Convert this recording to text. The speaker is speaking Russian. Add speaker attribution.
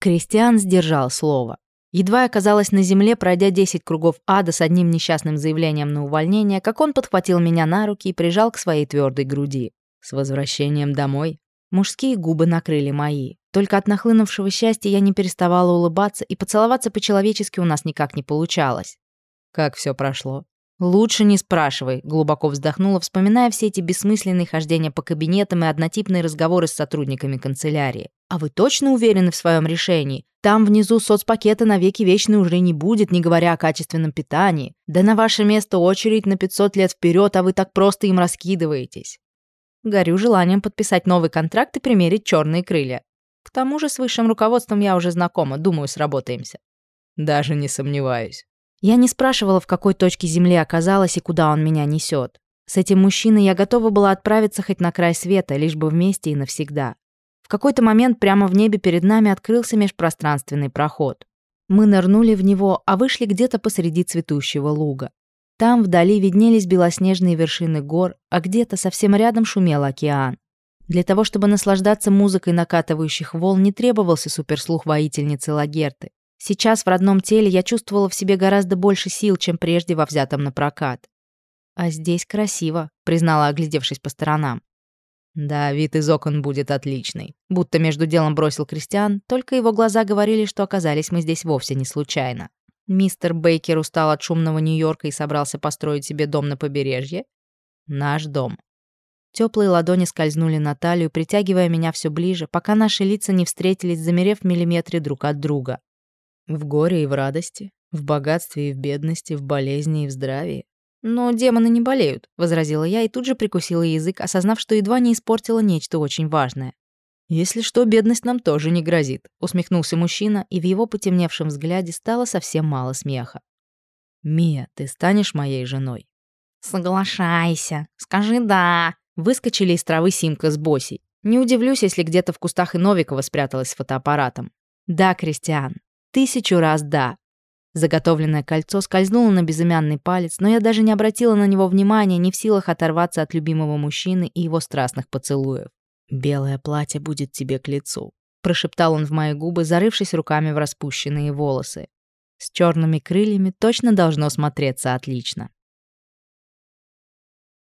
Speaker 1: Кристиан сдержал слово. Едва оказалась на земле, пройдя 10 кругов ада с одним несчастным заявлением на увольнение, как он подхватил меня на руки и прижал к своей твердой груди. «С возвращением домой». Мужские губы накрыли мои. Только от нахлынувшего счастья я не переставала улыбаться, и поцеловаться по-человечески у нас никак не получалось. Как все прошло? «Лучше не спрашивай», — глубоко вздохнула, вспоминая все эти бессмысленные хождения по кабинетам и однотипные разговоры с сотрудниками канцелярии. «А вы точно уверены в своем решении? Там внизу соцпакета навеки вечный уже не будет, не говоря о качественном питании. Да на ваше место очередь на 500 лет вперед, а вы так просто им раскидываетесь». Горю желанием подписать новый контракт и примерить черные крылья. К тому же с высшим руководством я уже знакома, думаю, сработаемся. Даже не сомневаюсь. Я не спрашивала, в какой точке Земли оказалась и куда он меня несет. С этим мужчиной я готова была отправиться хоть на край света, лишь бы вместе и навсегда. В какой-то момент прямо в небе перед нами открылся межпространственный проход. Мы нырнули в него, а вышли где-то посреди цветущего луга. Там вдали виднелись белоснежные вершины гор, а где-то совсем рядом шумел океан. Для того, чтобы наслаждаться музыкой накатывающих волн, не требовался суперслух воительницы Лагерты. Сейчас в родном теле я чувствовала в себе гораздо больше сил, чем прежде во взятом на прокат. «А здесь красиво», — признала, оглядевшись по сторонам. «Да, вид из окон будет отличный», — будто между делом бросил Кристиан, только его глаза говорили, что оказались мы здесь вовсе не случайно. Мистер Бейкер устал от шумного Нью-Йорка и собрался построить себе дом на побережье. Наш дом. Теплые ладони скользнули на талию, притягивая меня все ближе, пока наши лица не встретились, замерев в миллиметре друг от друга. В горе и в радости, в богатстве и в бедности, в болезни и в здравии. «Но демоны не болеют», — возразила я и тут же прикусила язык, осознав, что едва не испортила нечто очень важное. «Если что, бедность нам тоже не грозит», — усмехнулся мужчина, и в его потемневшем взгляде стало совсем мало смеха. «Мия, ты станешь моей женой?»
Speaker 2: «Соглашайся, скажи «да».
Speaker 1: Выскочили из травы Симка с Босей. Не удивлюсь, если где-то в кустах и Новикова спряталась с фотоаппаратом. «Да, Кристиан, Тысячу раз да. Заготовленное кольцо скользнуло на безымянный палец, но я даже не обратила на него внимания, не в силах оторваться от любимого мужчины и его страстных поцелуев. «Белое платье будет тебе к лицу», — прошептал он в мои губы, зарывшись руками в распущенные волосы. «С черными крыльями точно должно смотреться отлично».